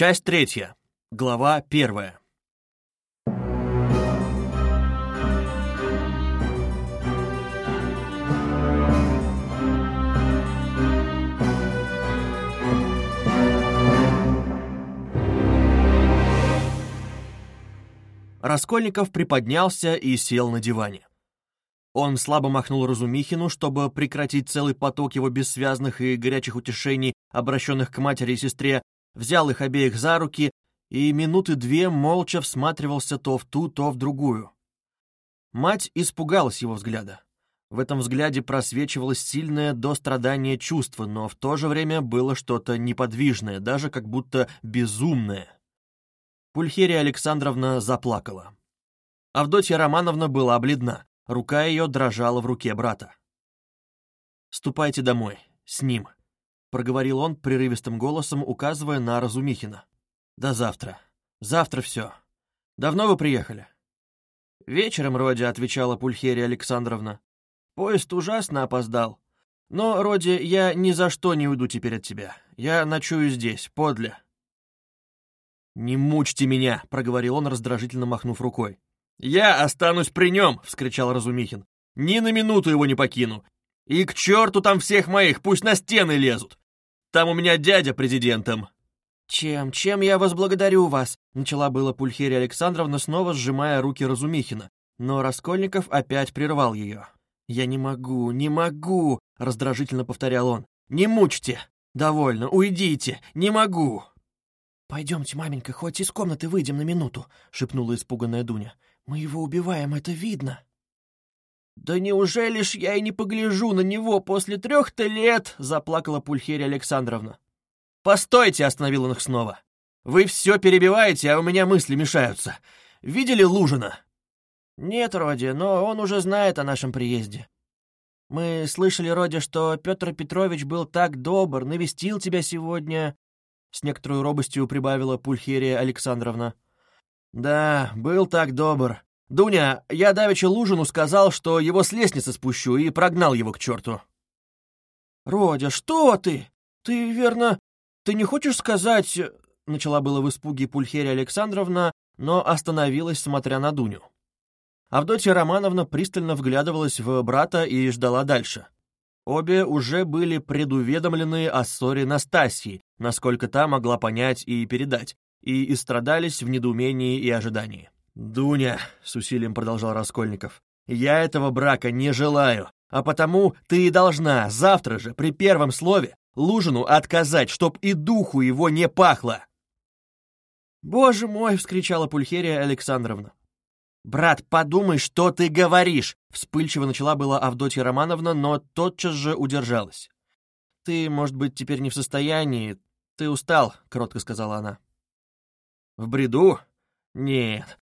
Часть третья. Глава первая. Раскольников приподнялся и сел на диване. Он слабо махнул Разумихину, чтобы прекратить целый поток его бессвязных и горячих утешений, обращенных к матери и сестре, взял их обеих за руки и минуты две молча всматривался то в ту, то в другую. Мать испугалась его взгляда. В этом взгляде просвечивалось сильное до страдания чувство, но в то же время было что-то неподвижное, даже как будто безумное. Пульхерия Александровна заплакала. Авдотья Романовна была бледна, рука ее дрожала в руке брата. «Ступайте домой, с ним», — проговорил он прерывистым голосом, указывая на Разумихина. «До завтра. Завтра все. Давно вы приехали?» «Вечером, Роди», — отвечала Пульхерия Александровна. «Поезд ужасно опоздал. Но, Роди, я ни за что не уйду теперь от тебя. Я ночую здесь, подле». «Не мучьте меня!» — проговорил он, раздражительно махнув рукой. «Я останусь при нем!» — вскричал Разумихин. «Ни на минуту его не покину. И к черту там всех моих, пусть на стены лезут. Там у меня дядя президентом». «Чем, чем я возблагодарю вас?» — начала было Пульхерия Александровна, снова сжимая руки Разумихина. Но Раскольников опять прервал ее. «Я не могу, не могу!» — раздражительно повторял он. «Не мучьте! Довольно, уйдите! Не могу!» «Пойдемте, маменька, хоть из комнаты выйдем на минуту», — шепнула испуганная Дуня. «Мы его убиваем, это видно». «Да неужели ж я и не погляжу на него после трех-то лет?» — заплакала Пульхерия Александровна. «Постойте!» — остановил он их снова. «Вы все перебиваете, а у меня мысли мешаются. Видели Лужина?» «Нет, Роди, но он уже знает о нашем приезде. Мы слышали, Роди, что Петр Петрович был так добр, навестил тебя сегодня, с некоторой робостью прибавила Пульхерия Александровна. «Да, был так добр. Дуня, я давеча Лужину сказал, что его с лестницы спущу, и прогнал его к черту». «Родя, что ты? Ты, верно, ты не хочешь сказать...» Начала было в испуге Пульхерия Александровна, но остановилась, смотря на Дуню. Авдотья Романовна пристально вглядывалась в брата и ждала дальше. Обе уже были предуведомлены о ссоре Настасьи, насколько та могла понять и передать, и истрадались в недоумении и ожидании. «Дуня», — с усилием продолжал Раскольников, — «я этого брака не желаю, а потому ты и должна завтра же, при первом слове, Лужину отказать, чтоб и духу его не пахло». «Боже мой!» — вскричала Пульхерия Александровна. «Брат, подумай, что ты говоришь!» — вспыльчиво начала была Авдотья Романовна, но тотчас же удержалась. «Ты, может быть, теперь не в состоянии. Ты устал», — кротко сказала она. «В бреду? Нет.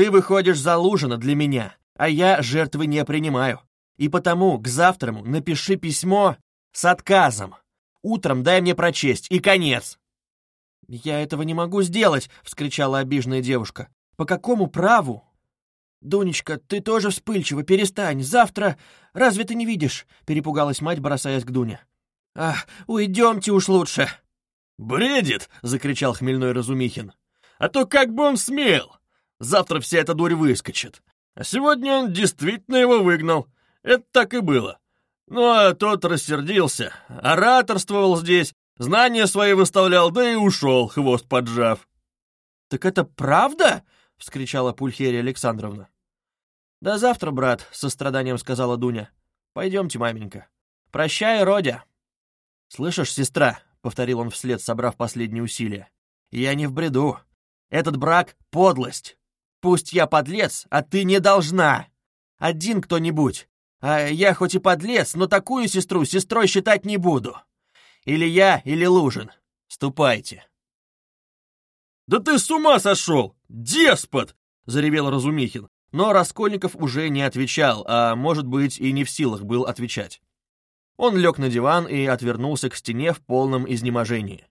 Ты выходишь за Лужина для меня, а я жертвы не принимаю. И потому к завтраму напиши письмо с отказом. Утром дай мне прочесть, и конец». «Я этого не могу сделать!» — вскричала обиженная девушка. «По какому праву «Дунечка, ты тоже вспыльчива, перестань, завтра... Разве ты не видишь?» — перепугалась мать, бросаясь к Дуне. «Ах, уйдемте уж лучше!» «Бредит!» — закричал хмельной Разумихин. «А то как бы он смел! Завтра вся эта дурь выскочит. А сегодня он действительно его выгнал. Это так и было. Ну, а тот рассердился, ораторствовал здесь, знания свои выставлял, да и ушел, хвост поджав». «Так это правда?» — вскричала Пульхерия Александровна. «До завтра, брат», — со страданием сказала Дуня. «Пойдемте, маменька. Прощай, Родя». «Слышишь, сестра?» — повторил он вслед, собрав последние усилия. «Я не в бреду. Этот брак — подлость. Пусть я подлец, а ты не должна. Один кто-нибудь. А я хоть и подлец, но такую сестру сестрой считать не буду. Или я, или Лужин. Ступайте». «Да ты с ума сошел! Деспот!» — заревел Разумихин. Но Раскольников уже не отвечал, а, может быть, и не в силах был отвечать. Он лег на диван и отвернулся к стене в полном изнеможении.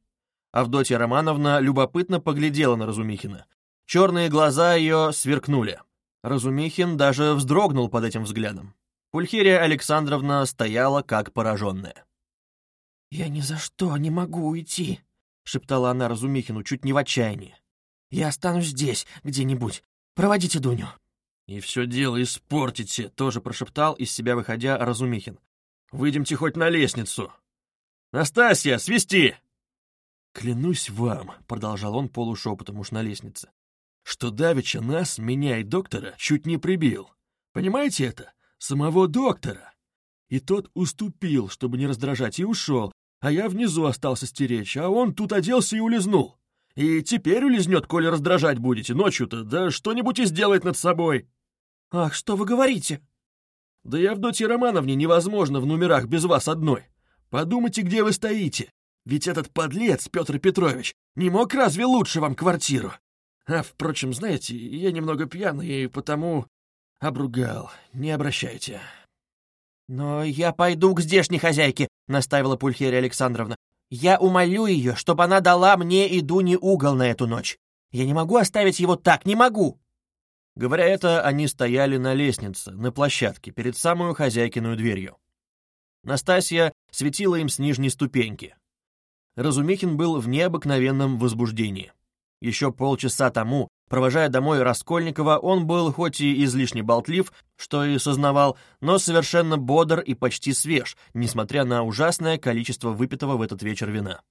Авдотья Романовна любопытно поглядела на Разумихина. Черные глаза ее сверкнули. Разумихин даже вздрогнул под этим взглядом. Пульхерия Александровна стояла как пораженная. «Я ни за что не могу уйти», шептала она Разумихину чуть не в отчаянии. «Я останусь здесь, где-нибудь. Проводите Дуню». «И все дело испортите», — тоже прошептал, из себя выходя Разумихин. «Выйдемте хоть на лестницу». «Настасья, свисти!» «Клянусь вам», — продолжал он полушепотом уж на лестнице, «что Давича нас, меня и доктора, чуть не прибил. Понимаете это? Самого доктора. И тот уступил, чтобы не раздражать, и ушел, а я внизу остался стеречь, а он тут оделся и улизнул. И теперь улизнет, коли раздражать будете ночью-то, да что-нибудь и сделает над собой». «Ах, что вы говорите?» «Да и Авдотье Романовне невозможно в номерах без вас одной. Подумайте, где вы стоите. Ведь этот подлец, Петр Петрович, не мог разве лучше вам квартиру? А, впрочем, знаете, я немного пьяный, и потому обругал. Не обращайте». «Но я пойду к здешней хозяйке», — наставила Пульхерия Александровна. «Я умолю ее, чтобы она дала мне и Дуне угол на эту ночь. Я не могу оставить его так, не могу!» Говоря это, они стояли на лестнице, на площадке, перед самую хозяйкиную дверью. Настасья светила им с нижней ступеньки. Разумихин был в необыкновенном возбуждении. Еще полчаса тому, провожая домой Раскольникова, он был хоть и излишне болтлив, что и сознавал, но совершенно бодр и почти свеж, несмотря на ужасное количество выпитого в этот вечер вина.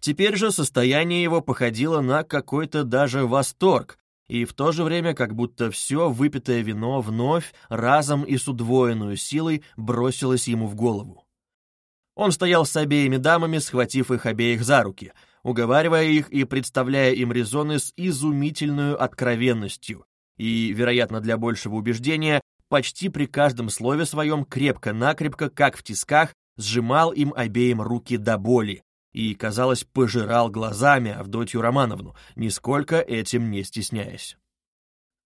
Теперь же состояние его походило на какой-то даже восторг, и в то же время как будто все выпитое вино вновь, разом и с удвоенной силой бросилось ему в голову. Он стоял с обеими дамами, схватив их обеих за руки, уговаривая их и представляя им резоны с изумительной откровенностью, и, вероятно, для большего убеждения, почти при каждом слове своем крепко-накрепко, как в тисках, сжимал им обеим руки до боли и, казалось, пожирал глазами Авдотью Романовну, нисколько этим не стесняясь.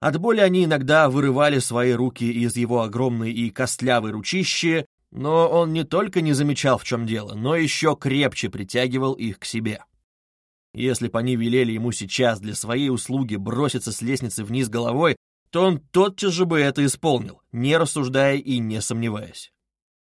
От боли они иногда вырывали свои руки из его огромной и костлявой ручищи но он не только не замечал, в чем дело, но еще крепче притягивал их к себе. Если бы они велели ему сейчас для своей услуги броситься с лестницы вниз головой, то он тотчас же бы это исполнил, не рассуждая и не сомневаясь.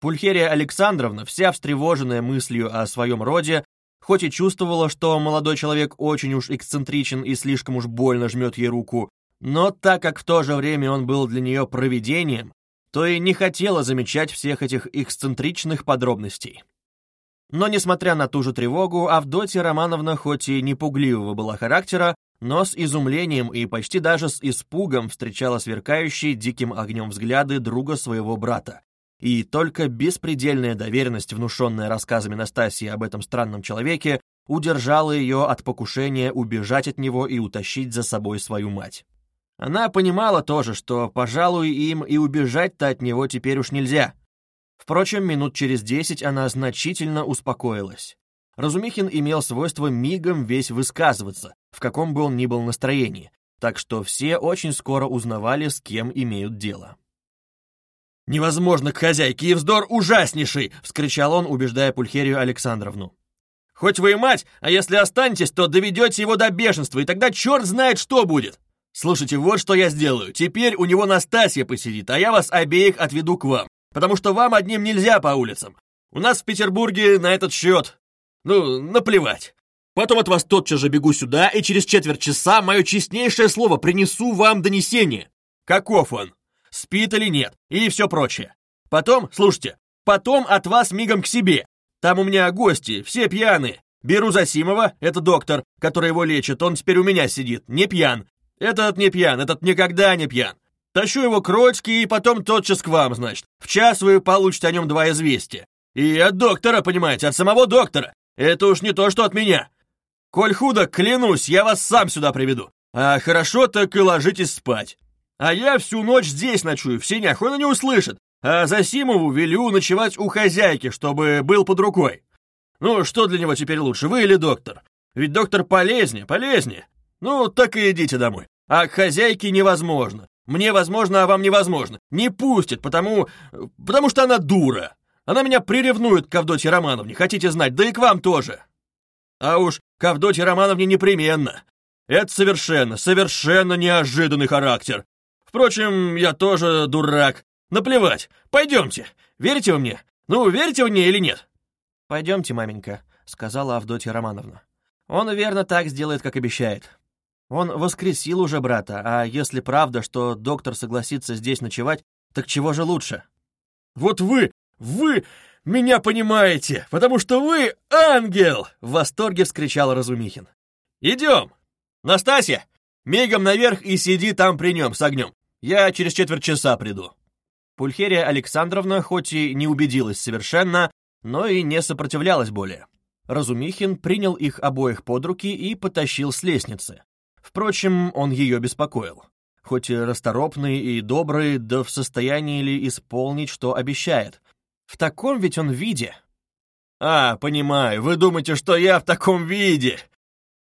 Пульхерия Александровна, вся встревоженная мыслью о своем роде, хоть и чувствовала, что молодой человек очень уж эксцентричен и слишком уж больно жмет ей руку, но так как в то же время он был для нее провидением, то и не хотела замечать всех этих эксцентричных подробностей. Но, несмотря на ту же тревогу, Авдотья Романовна хоть и не пугливого была характера, но с изумлением и почти даже с испугом встречала сверкающие диким огнем взгляды друга своего брата. И только беспредельная доверенность, внушенная рассказами Настасии об этом странном человеке, удержала ее от покушения убежать от него и утащить за собой свою мать. Она понимала тоже, что, пожалуй, им и убежать-то от него теперь уж нельзя. Впрочем, минут через десять она значительно успокоилась. Разумихин имел свойство мигом весь высказываться, в каком бы он ни был настроении, так что все очень скоро узнавали, с кем имеют дело. «Невозможно к хозяйке, и вздор ужаснейший!» — вскричал он, убеждая Пульхерию Александровну. «Хоть вы и мать, а если останетесь, то доведете его до бешенства, и тогда черт знает, что будет!» Слушайте, вот что я сделаю. Теперь у него Настасья посидит, а я вас обеих отведу к вам. Потому что вам одним нельзя по улицам. У нас в Петербурге на этот счет... Ну, наплевать. Потом от вас тотчас же бегу сюда, и через четверть часа мое честнейшее слово принесу вам донесение. Каков он? Спит или нет? И все прочее. Потом, слушайте, потом от вас мигом к себе. Там у меня гости, все пьяные. Беру Засимова, это доктор, который его лечит, он теперь у меня сидит, не пьян. Этот не пьян, этот никогда не пьян. Тащу его к Родьке и потом тотчас к вам, значит. В час вы получите о нем два известия. И от доктора, понимаете, от самого доктора. Это уж не то, что от меня. Коль худо, клянусь, я вас сам сюда приведу. А хорошо, так и ложитесь спать. А я всю ночь здесь ночую, в сенях, он и не услышит. А Засимову велю ночевать у хозяйки, чтобы был под рукой. Ну, что для него теперь лучше, вы или доктор? Ведь доктор полезнее, полезнее. Ну, так и идите домой. А к хозяйке невозможно. Мне возможно, а вам невозможно. Не пустит, потому... потому что она дура. Она меня приревнует к Авдотье Романовне, хотите знать, да и к вам тоже. А уж к Авдотье Романовне непременно. Это совершенно, совершенно неожиданный характер. Впрочем, я тоже дурак. Наплевать. Пойдемте. Верите вы мне? Ну, верите вы мне или нет? Пойдемте, маменька, сказала Авдотья Романовна. Он верно так сделает, как обещает. Он воскресил уже брата, а если правда, что доктор согласится здесь ночевать, так чего же лучше? Вот вы, вы меня понимаете, потому что вы ангел! В восторге вскричал Разумихин. Идем! Настасья, мигом наверх и сиди там при нем с огнем. Я через четверть часа приду. Пульхерия Александровна хоть и не убедилась совершенно, но и не сопротивлялась более. Разумихин принял их обоих под руки и потащил с лестницы. Впрочем, он ее беспокоил. Хоть и расторопный и добрый, да в состоянии ли исполнить, что обещает. В таком ведь он виде. «А, понимаю, вы думаете, что я в таком виде?»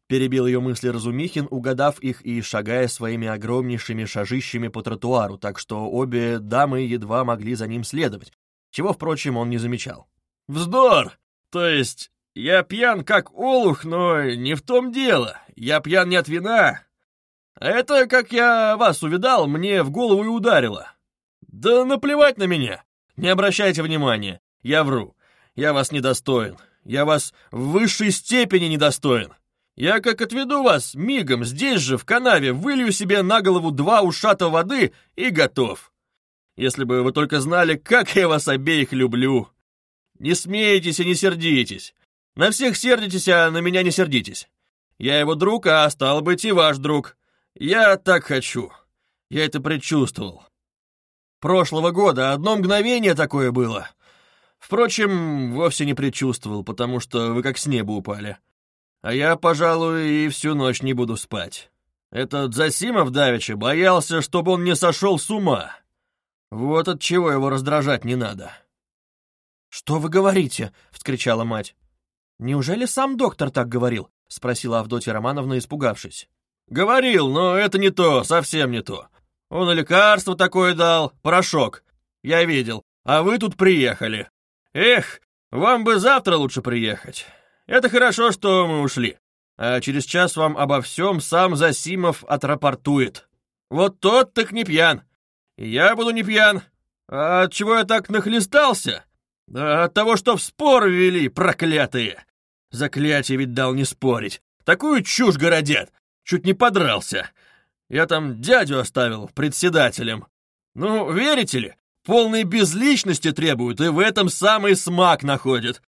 Перебил ее мысли Разумихин, угадав их и шагая своими огромнейшими шажищами по тротуару, так что обе дамы едва могли за ним следовать, чего, впрочем, он не замечал. «Вздор! То есть, я пьян как олух, но не в том дело. Я пьян не от вина. Это, как я вас увидал, мне в голову и ударило. Да наплевать на меня. Не обращайте внимания. Я вру. Я вас недостоин. Я вас в высшей степени недостоин. Я как отведу вас мигом здесь же, в канаве, вылью себе на голову два ушата воды и готов. Если бы вы только знали, как я вас обеих люблю. Не смейтесь и не сердитесь. На всех сердитесь, а на меня не сердитесь. Я его друг, а стал быть и ваш друг. Я так хочу. Я это предчувствовал. Прошлого года одно мгновение такое было. Впрочем, вовсе не предчувствовал, потому что вы как с неба упали. А я, пожалуй, и всю ночь не буду спать. Этот Засимов давеча боялся, чтобы он не сошел с ума. Вот от чего его раздражать не надо. «Что вы говорите?» — вскричала мать. «Неужели сам доктор так говорил?» — спросила Авдотья Романовна, испугавшись. «Говорил, но это не то, совсем не то. Он и лекарство такое дал, порошок. Я видел. А вы тут приехали. Эх, вам бы завтра лучше приехать. Это хорошо, что мы ушли. А через час вам обо всем сам Засимов отрапортует. Вот тот так не пьян. я буду не пьян. А от чего я так нахлестался? Да от того, что в спор ввели, проклятые. Заклятие ведь дал не спорить. Такую чушь городят. Чуть не подрался. Я там дядю оставил председателем. Ну, верите ли, полной безличности требуют, и в этом самый смак находят.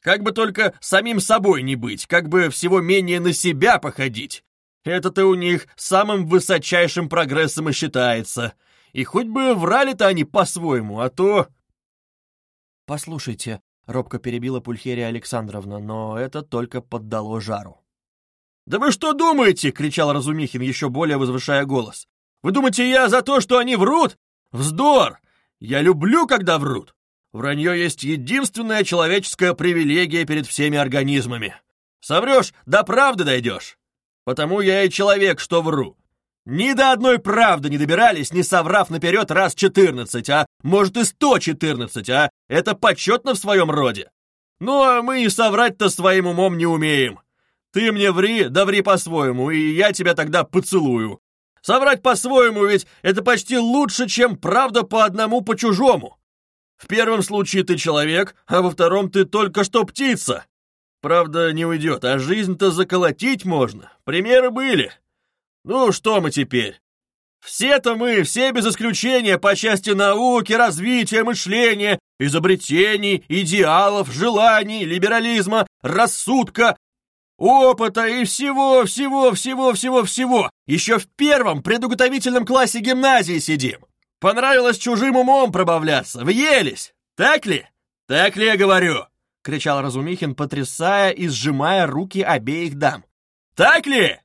Как бы только самим собой не быть, как бы всего менее на себя походить. Это-то у них самым высочайшим прогрессом и считается. И хоть бы врали-то они по-своему, а то... «Послушайте», — робко перебила Пульхерия Александровна, но это только поддало жару. «Да вы что думаете?» — кричал Разумихин, еще более возвышая голос. «Вы думаете, я за то, что они врут? Вздор! Я люблю, когда врут. Вранье есть единственная человеческая привилегия перед всеми организмами. Соврешь, до правды дойдешь. Потому я и человек, что вру. Ни до одной правды не добирались, не соврав наперед раз четырнадцать, а может и сто четырнадцать, а это почетно в своем роде. Ну, а мы и соврать-то своим умом не умеем. Ты мне ври, да ври по-своему, и я тебя тогда поцелую. Соврать по-своему ведь это почти лучше, чем правда по одному по-чужому. В первом случае ты человек, а во втором ты только что птица. Правда, не уйдет, а жизнь-то заколотить можно. Примеры были. Ну, что мы теперь? Все-то мы, все без исключения, по части науки, развития, мышления, изобретений, идеалов, желаний, либерализма, рассудка, опыта и всего, всего, всего, всего, всего. Еще в первом предуготовительном классе гимназии сидим. Понравилось чужим умом пробавляться, въелись. Так ли? Так ли я говорю?» — кричал Разумихин, потрясая и сжимая руки обеих дам. «Так ли?»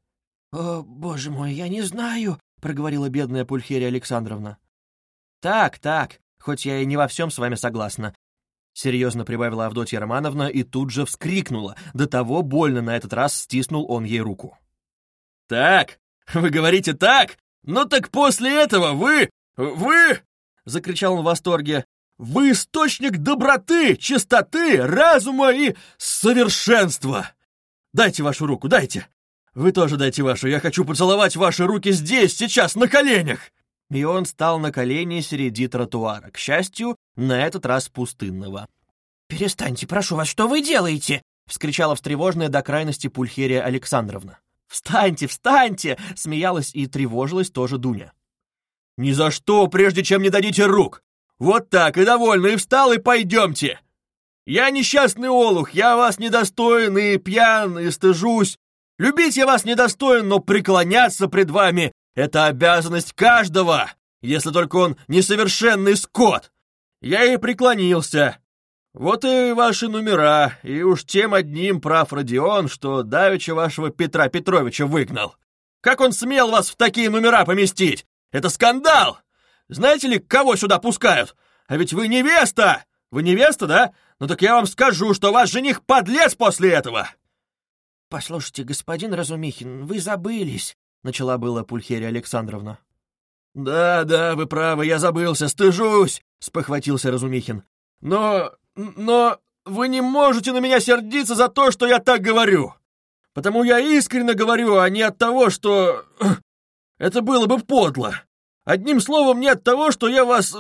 «О, боже мой, я не знаю», — проговорила бедная Пульхерия Александровна. «Так, так, хоть я и не во всем с вами согласна», — серьезно прибавила Авдотья Романовна и тут же вскрикнула. До того больно на этот раз стиснул он ей руку. «Так, вы говорите так? Ну так после этого вы «Вы!» — закричал он в восторге. «Вы источник доброты, чистоты, разума и совершенства! Дайте вашу руку, дайте! Вы тоже дайте вашу, я хочу поцеловать ваши руки здесь, сейчас, на коленях!» И он стал на колени среди тротуара, к счастью, на этот раз пустынного. «Перестаньте, прошу вас, что вы делаете?» — вскричала встревоженная до крайности Пульхерия Александровна. «Встаньте, встаньте!» — смеялась и тревожилась тоже Дуня. «Ни за что, прежде чем не дадите рук! Вот так, и довольно, и встал, и пойдемте! Я несчастный олух, я вас недостоин, и пьян, и стыжусь. Любить я вас недостоин, но преклоняться пред вами — это обязанность каждого, если только он несовершенный скот. Я и преклонился. Вот и ваши номера, и уж тем одним прав Родион, что давеча вашего Петра Петровича выгнал. Как он смел вас в такие номера поместить? Это скандал! Знаете ли, кого сюда пускают? А ведь вы невеста! Вы невеста, да? Ну так я вам скажу, что ваш жених подлец после этого!» «Послушайте, господин Разумихин, вы забылись», — начала была Пульхерия Александровна. «Да, да, вы правы, я забылся, стыжусь», — спохватился Разумихин. «Но... но вы не можете на меня сердиться за то, что я так говорю. Потому я искренне говорю, а не от того, что... Это было бы подло. Одним словом, не от того, что я вас...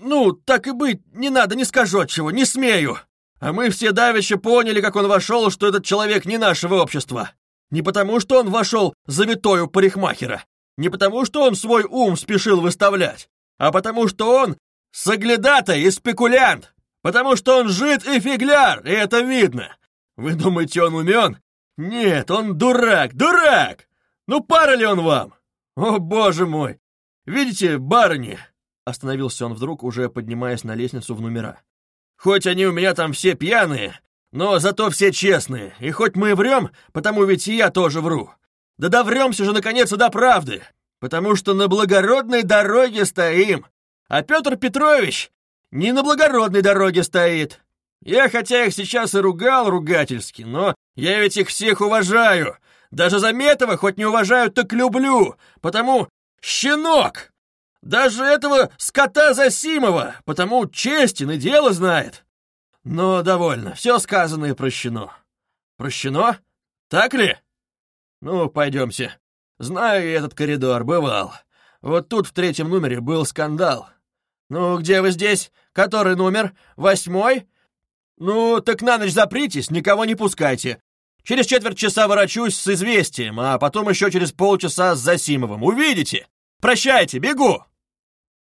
Ну, так и быть, не надо, не скажу от чего, не смею. А мы все давеча поняли, как он вошел, что этот человек не нашего общества. Не потому, что он вошел завитою парикмахера, не потому, что он свой ум спешил выставлять, а потому, что он соглядатай и спекулянт, потому что он жид и фигляр, и это видно. Вы думаете, он умен? Нет, он дурак, дурак! Ну, пара ли он вам? О, боже мой! Видите, барыни!» Остановился он вдруг, уже поднимаясь на лестницу в номера. «Хоть они у меня там все пьяные, но зато все честные, и хоть мы врем, потому ведь и я тоже вру. Да довремся же, наконец, до правды, потому что на благородной дороге стоим, а Петр Петрович не на благородной дороге стоит. Я хотя их сейчас и ругал ругательски, но я ведь их всех уважаю. Даже Заметова хоть не уважаю, так люблю, потому щенок. Даже этого скота Засимова, потому честен и дело знает. Но довольно, все сказанное прощено. Прощено? Так ли? Ну, пойдемте. Знаю я этот коридор, бывал. Вот тут в третьем номере был скандал. Ну, где вы здесь? Который номер? Восьмой? Ну, так на ночь запритесь, никого не пускайте. Через четверть часа ворочусь с известием, а потом еще через полчаса с Засимовым. Увидите? Прощайте, бегу!»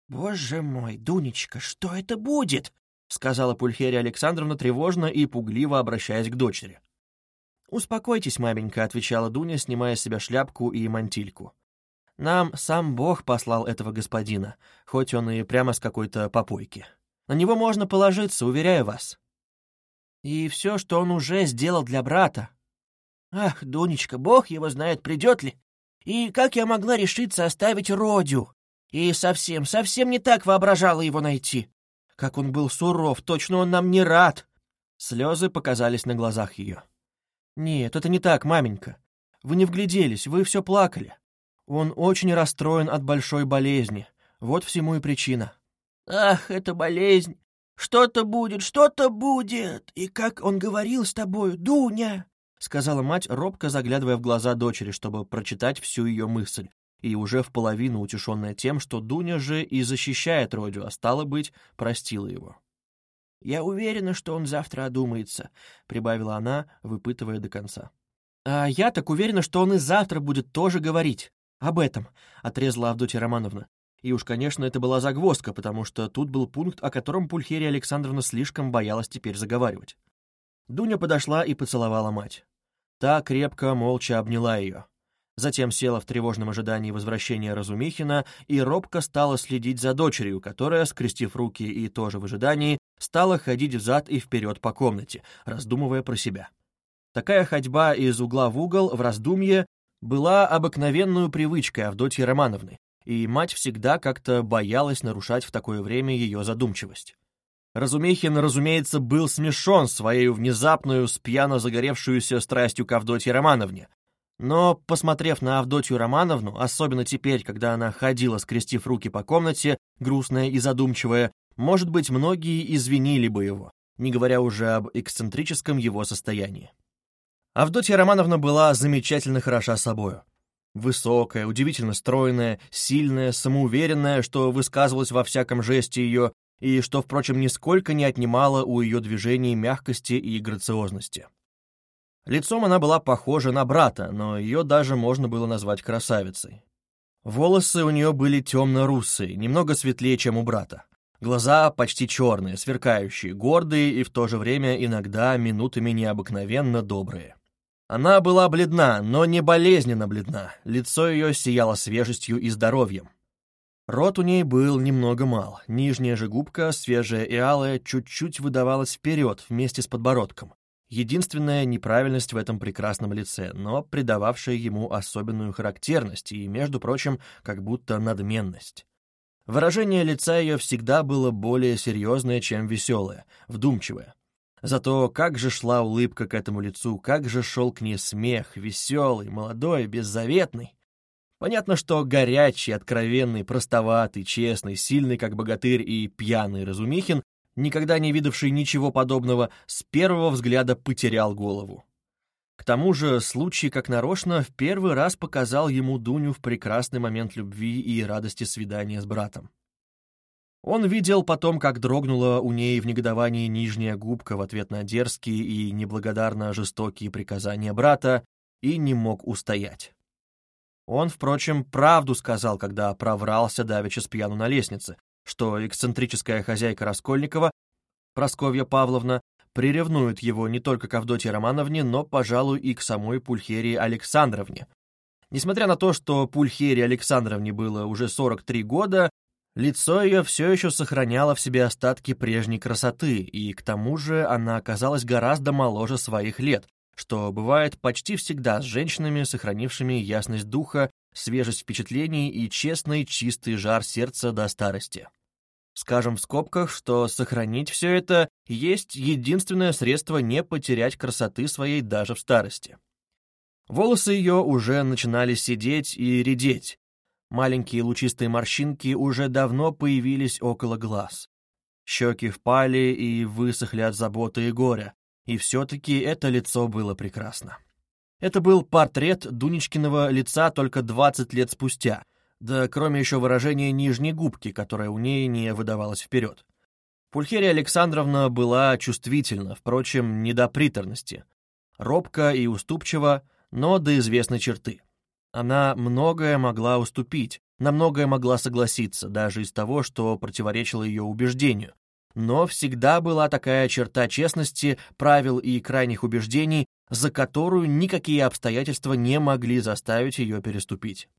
«Боже мой, Дунечка, что это будет?» — сказала Пульхерия Александровна тревожно и пугливо обращаясь к дочери. «Успокойтесь, маменька», — отвечала Дуня, снимая с себя шляпку и мантильку. «Нам сам Бог послал этого господина, хоть он и прямо с какой-то попойки. На него можно положиться, уверяю вас. И все, что он уже сделал для брата. Ах, Дунечка, Бог его знает, придет ли. И как я могла решиться оставить Родю? И совсем, совсем не так воображала его найти. Как он был суров, точно он нам не рад!» Слезы показались на глазах ее. «Нет, это не так, маменька. Вы не вгляделись, вы все плакали. Он очень расстроен от большой болезни. Вот всему и причина». «Ах, это болезнь! Что-то будет, что-то будет! И как он говорил с тобою, Дуня!» — сказала мать, робко заглядывая в глаза дочери, чтобы прочитать всю ее мысль, и уже в половину утешенная тем, что Дуня же и защищает Родю, а стало быть, простила его. «Я уверена, что он завтра одумается», — прибавила она, выпытывая до конца. «А я так уверена, что он и завтра будет тоже говорить. Об этом», — отрезала Авдотья Романовна. И уж, конечно, это была загвоздка, потому что тут был пункт, о котором Пульхерия Александровна слишком боялась теперь заговаривать. Дуня подошла и поцеловала мать. Та крепко, молча обняла ее. Затем села в тревожном ожидании возвращения Разумихина и робко стала следить за дочерью, которая, скрестив руки и тоже в ожидании, стала ходить взад и вперед по комнате, раздумывая про себя. Такая ходьба из угла в угол в раздумье была обыкновенную привычкой Авдотьи Романовны, и мать всегда как-то боялась нарушать в такое время ее задумчивость. Разумихин, разумеется, был смешон своей внезапную, спьяно загоревшуюся страстью к Авдотье Романовне, но, посмотрев на Авдотью Романовну, особенно теперь, когда она ходила, скрестив руки по комнате, грустная и задумчивая, может быть, многие извинили бы его, не говоря уже об эксцентрическом его состоянии. Авдотья Романовна была замечательно хороша собою. Высокая, удивительно стройная, сильная, самоуверенная, что высказывалось во всяком жесте ее, и что, впрочем, нисколько не отнимало у ее движений мягкости и грациозности. Лицом она была похожа на брата, но ее даже можно было назвать красавицей. Волосы у нее были темно-русые, немного светлее, чем у брата. Глаза почти черные, сверкающие, гордые и в то же время иногда минутами необыкновенно добрые. Она была бледна, но не болезненно бледна, лицо ее сияло свежестью и здоровьем. Рот у ней был немного мал, нижняя же губка, свежая и алая, чуть-чуть выдавалась вперед вместе с подбородком. Единственная неправильность в этом прекрасном лице, но придававшая ему особенную характерность и, между прочим, как будто надменность. Выражение лица ее всегда было более серьезное, чем веселое, вдумчивое. Зато как же шла улыбка к этому лицу, как же шел к ней смех, веселый, молодой, беззаветный. Понятно, что горячий, откровенный, простоватый, честный, сильный, как богатырь, и пьяный Разумихин, никогда не видавший ничего подобного, с первого взгляда потерял голову. К тому же случай, как нарочно, в первый раз показал ему Дуню в прекрасный момент любви и радости свидания с братом. Он видел потом, как дрогнула у ней в негодовании нижняя губка в ответ на дерзкие и неблагодарно жестокие приказания брата и не мог устоять. Он, впрочем, правду сказал, когда проврался давеча с пьяну на лестнице, что эксцентрическая хозяйка Раскольникова, Просковья Павловна, приревнует его не только к Авдотье Романовне, но, пожалуй, и к самой Пульхерии Александровне. Несмотря на то, что Пульхерии Александровне было уже 43 года, лицо ее все еще сохраняло в себе остатки прежней красоты, и к тому же она оказалась гораздо моложе своих лет, что бывает почти всегда с женщинами, сохранившими ясность духа, свежесть впечатлений и честный чистый жар сердца до старости. Скажем в скобках, что сохранить все это есть единственное средство не потерять красоты своей даже в старости. Волосы ее уже начинали сидеть и редеть. Маленькие лучистые морщинки уже давно появились около глаз. Щеки впали и высохли от заботы и горя, и все-таки это лицо было прекрасно. Это был портрет Дунечкиного лица только 20 лет спустя, да кроме еще выражения нижней губки, которая у ней не выдавалась вперед. Пульхерия Александровна была чувствительна, впрочем, не до приторности. Робко и уступчива, но до известной черты. Она многое могла уступить, на многое могла согласиться, даже из того, что противоречило ее убеждению, но всегда была такая черта честности, правил и крайних убеждений, за которую никакие обстоятельства не могли заставить ее переступить.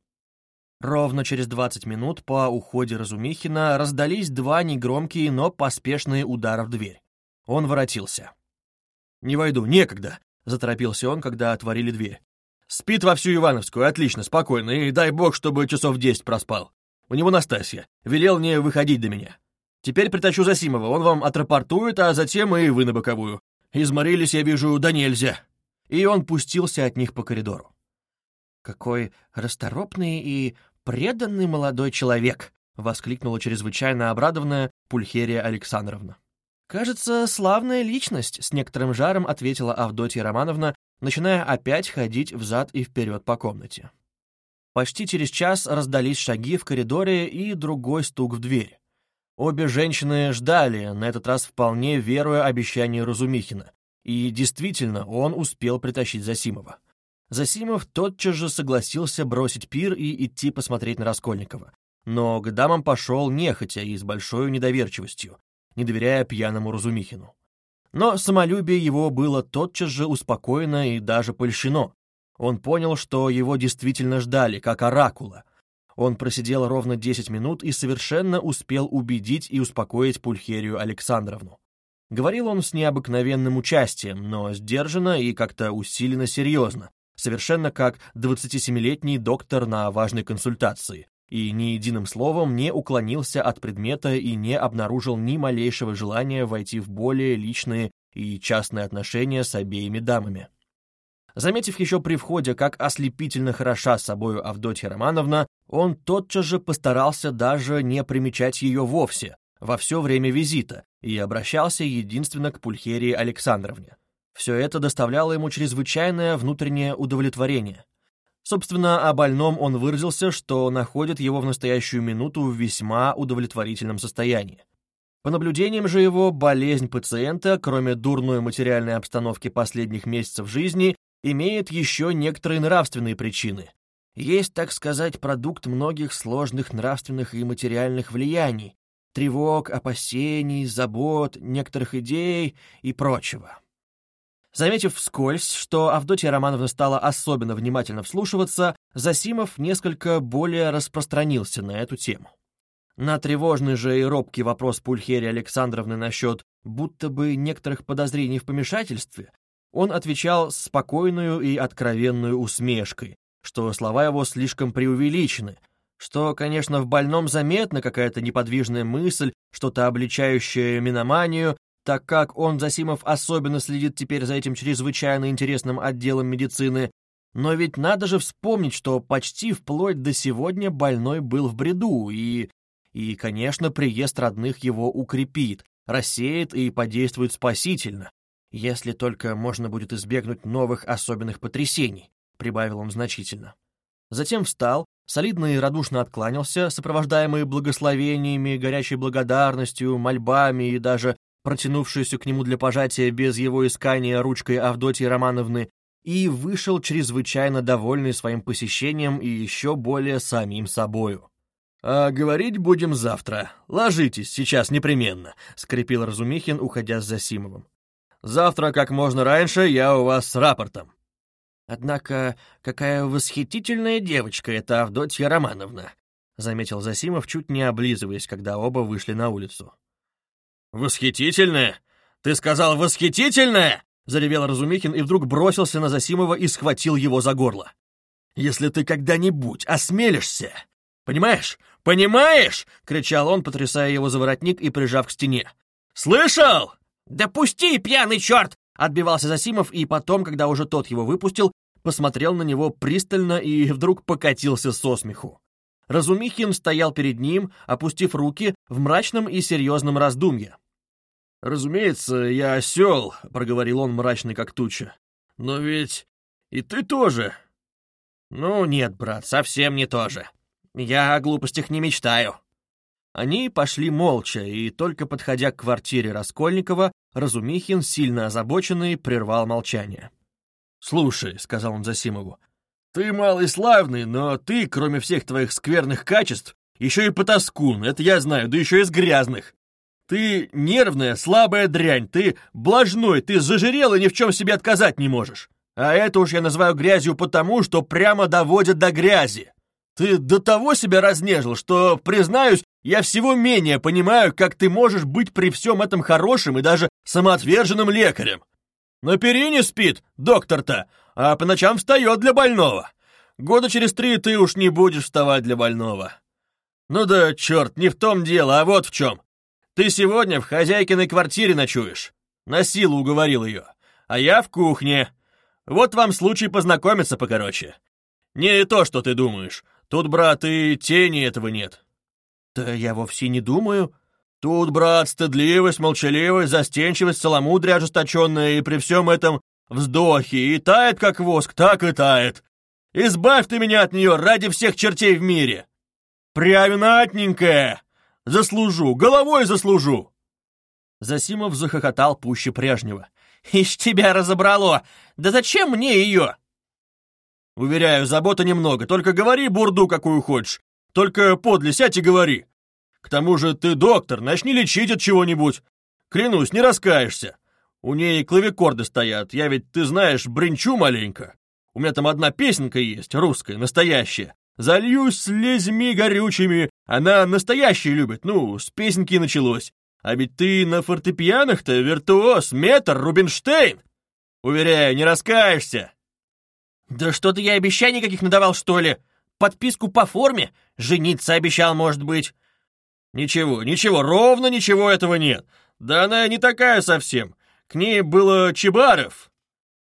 Ровно через 20 минут по уходе Разумихина раздались два негромкие, но поспешные удара в дверь. Он воротился. «Не войду, некогда», — заторопился он, когда отворили дверь. «Спит во всю Ивановскую, отлично, спокойно, и дай бог, чтобы часов десять проспал. У него Настасья. Велел мне выходить до меня. Теперь притащу Засимова, он вам отрапортует, а затем и вы на боковую. Изморились, я вижу, да нельзя». И он пустился от них по коридору. «Какой расторопный и преданный молодой человек!» — воскликнула чрезвычайно обрадованная Пульхерия Александровна. «Кажется, славная личность», — с некоторым жаром ответила Авдотья Романовна, начиная опять ходить взад и вперед по комнате. Почти через час раздались шаги в коридоре и другой стук в дверь. Обе женщины ждали, на этот раз вполне веруя обещанию Разумихина. И действительно, он успел притащить Засимова. Засимов тотчас же согласился бросить пир и идти посмотреть на Раскольникова. Но к дамам пошел нехотя и с большой недоверчивостью, не доверяя пьяному Разумихину. Но самолюбие его было тотчас же успокоено и даже польщено. Он понял, что его действительно ждали, как оракула — он просидел ровно 10 минут и совершенно успел убедить и успокоить Пульхерию Александровну. Говорил он с необыкновенным участием, но сдержанно и как-то усиленно серьезно, совершенно как 27-летний доктор на важной консультации, и ни единым словом не уклонился от предмета и не обнаружил ни малейшего желания войти в более личные и частные отношения с обеими дамами. Заметив еще при входе, как ослепительно хороша собою Авдотья Романовна, он тотчас же постарался даже не примечать ее вовсе, во все время визита, и обращался единственно к Пульхерии Александровне. Все это доставляло ему чрезвычайное внутреннее удовлетворение. Собственно, о больном он выразился, что находит его в настоящую минуту в весьма удовлетворительном состоянии. По наблюдениям же его, болезнь пациента, кроме дурной материальной обстановки последних месяцев жизни, имеет еще некоторые нравственные причины. Есть, так сказать, продукт многих сложных нравственных и материальных влияний, тревог, опасений, забот, некоторых идей и прочего. Заметив вскользь, что Авдотья Романовна стала особенно внимательно вслушиваться, Засимов несколько более распространился на эту тему. На тревожный же и робкий вопрос Пульхерии Александровны насчет будто бы некоторых подозрений в помешательстве, он отвечал спокойную и откровенную усмешкой, что слова его слишком преувеличены, что, конечно, в больном заметна какая-то неподвижная мысль, что-то обличающее миноманию, так как он, Засимов, особенно следит теперь за этим чрезвычайно интересным отделом медицины. Но ведь надо же вспомнить, что почти вплоть до сегодня больной был в бреду, и... И, конечно, приезд родных его укрепит, рассеет и подействует спасительно, если только можно будет избегнуть новых особенных потрясений, прибавил он значительно. Затем встал, солидно и радушно откланялся, сопровождаемый благословениями, горячей благодарностью, мольбами и даже протянувшуюся к нему для пожатия без его искания ручкой Авдотьи Романовны, и вышел чрезвычайно довольный своим посещением и еще более самим собою. «А говорить будем завтра. Ложитесь, сейчас непременно», — скрипел Разумихин, уходя с Засимовым. «Завтра, как можно раньше, я у вас с рапортом». «Однако, какая восхитительная девочка эта Авдотья Романовна», — заметил Засимов, чуть не облизываясь, когда оба вышли на улицу. «Восхитительная? Ты сказал восхитительная?» — заревел Разумихин и вдруг бросился на Засимова и схватил его за горло. «Если ты когда-нибудь осмелишься, понимаешь, понимаешь?» — кричал он, потрясая его за воротник и прижав к стене. «Слышал?» «Да пусти, пьяный черт!» — отбивался Засимов, и потом, когда уже тот его выпустил, посмотрел на него пристально и вдруг покатился со смеху. Разумихин стоял перед ним, опустив руки в мрачном и серьезном раздумье. «Разумеется, я осел», — проговорил он мрачный как туча. «Но ведь и ты тоже». «Ну нет, брат, совсем не тоже. Я о глупостях не мечтаю». Они пошли молча, и только подходя к квартире Раскольникова, Разумихин, сильно озабоченный, прервал молчание. «Слушай», — сказал он Засимову, ты малый славный, но ты, кроме всех твоих скверных качеств, еще и потаскун, это я знаю, да еще из грязных. Ты нервная, слабая дрянь, ты блажной, ты зажирел и ни в чем себе отказать не можешь. А это уж я называю грязью потому, что прямо доводит до грязи. Ты до того себя разнежил, что, признаюсь, я всего менее понимаю, как ты можешь быть при всем этом хорошим и даже самоотверженным лекарем. На перине спит, доктор-то, а по ночам встает для больного. Года через три ты уж не будешь вставать для больного. Ну да, черт, не в том дело, а вот в чем. Ты сегодня в хозяйкиной квартире ночуешь. На силу уговорил ее. А я в кухне. Вот вам случай познакомиться покороче. Не то, что ты думаешь. Тут, брат, и тени этого нет. Да я вовсе не думаю. Тут, брат, стыдливость, молчаливость, застенчивость, целомудрие ожесточенное, и при всем этом Вздохи, и тает, как воск, так и тает. Избавь ты меня от нее ради всех чертей в мире. Прявинатненькая! Заслужу, головой заслужу!» Засимов захохотал пуще прежнего. «Ишь тебя разобрало! Да зачем мне ее?» «Уверяю, забота немного, только говори бурду, какую хочешь. Только подле сядь и говори. К тому же ты доктор, начни лечить от чего-нибудь. Клянусь, не раскаешься. У ней клавикорды стоят, я ведь, ты знаешь, бренчу маленько. У меня там одна песенка есть, русская, настоящая. Зальюсь слезьми горючими. Она настоящие любит, ну, с песенки началось. А ведь ты на фортепианах-то виртуоз, метр, Рубинштейн. Уверяю, не раскаешься. Да что-то я обещаний никаких надавал, что ли? Подписку по форме? Жениться обещал, может быть. Ничего, ничего, ровно ничего этого нет. Да она не такая совсем. К ней было Чебаров.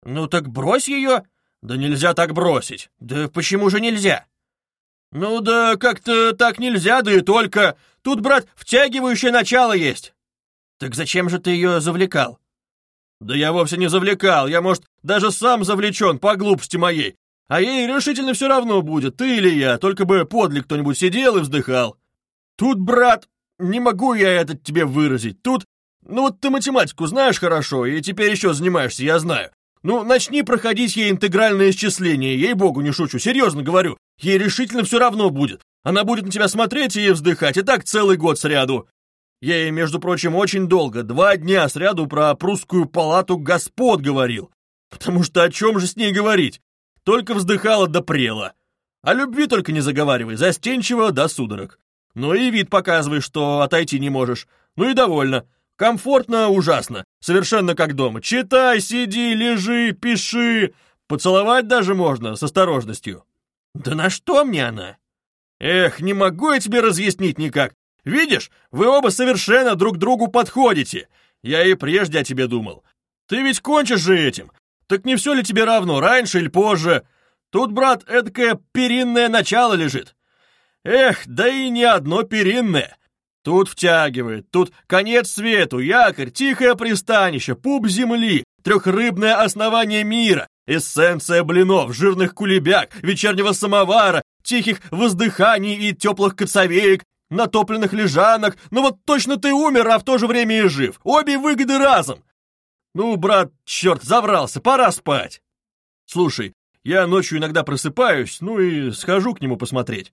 Ну так брось ее. Да нельзя так бросить. Да почему же нельзя? Ну да как-то так нельзя, да и только. Тут, брат, втягивающее начало есть. Так зачем же ты ее завлекал? Да я вовсе не завлекал, я, может, даже сам завлечен по глупости моей. А ей решительно все равно будет, ты или я, только бы подле кто-нибудь сидел и вздыхал. Тут, брат, не могу я это тебе выразить. Тут, ну вот ты математику знаешь хорошо, и теперь еще занимаешься, я знаю. Ну, начни проходить ей интегральное исчисление, ей-богу, не шучу, серьезно говорю. Ей решительно все равно будет. Она будет на тебя смотреть и вздыхать, и так целый год сряду. Ей, между прочим, очень долго, два дня сряду про прусскую палату господ говорил. Потому что о чем же с ней говорить? Только вздыхала да прела. О любви только не заговаривай, застенчиво до судорог. Ну и вид показывай, что отойти не можешь. Ну и довольно. Комфортно ужасно. Совершенно как дома. Читай, сиди, лежи, пиши. Поцеловать даже можно, с осторожностью. Да на что мне она? Эх, не могу я тебе разъяснить никак. Видишь, вы оба совершенно друг другу подходите. Я и прежде о тебе думал. Ты ведь кончишь же этим. Так не все ли тебе равно, раньше или позже? Тут, брат, эдакое перинное начало лежит. Эх, да и не одно перинное. Тут втягивает, тут конец свету, якорь, тихое пристанище, пуп земли, трехрыбное основание мира, эссенция блинов, жирных кулебяк, вечернего самовара, тихих воздыханий и теплых коцовеек, натопленных лежанок. Ну вот точно ты умер, а в то же время и жив. Обе выгоды разом. Ну, брат, черт, заврался, пора спать. Слушай, я ночью иногда просыпаюсь, ну и схожу к нему посмотреть.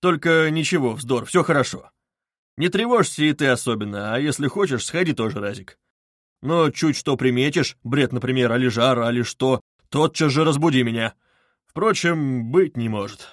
Только ничего, вздор, все хорошо. Не тревожься и ты особенно, а если хочешь, сходи тоже, Разик. Но чуть что приметишь, бред, например, али жар, али что, тотчас же разбуди меня. Впрочем, быть не может.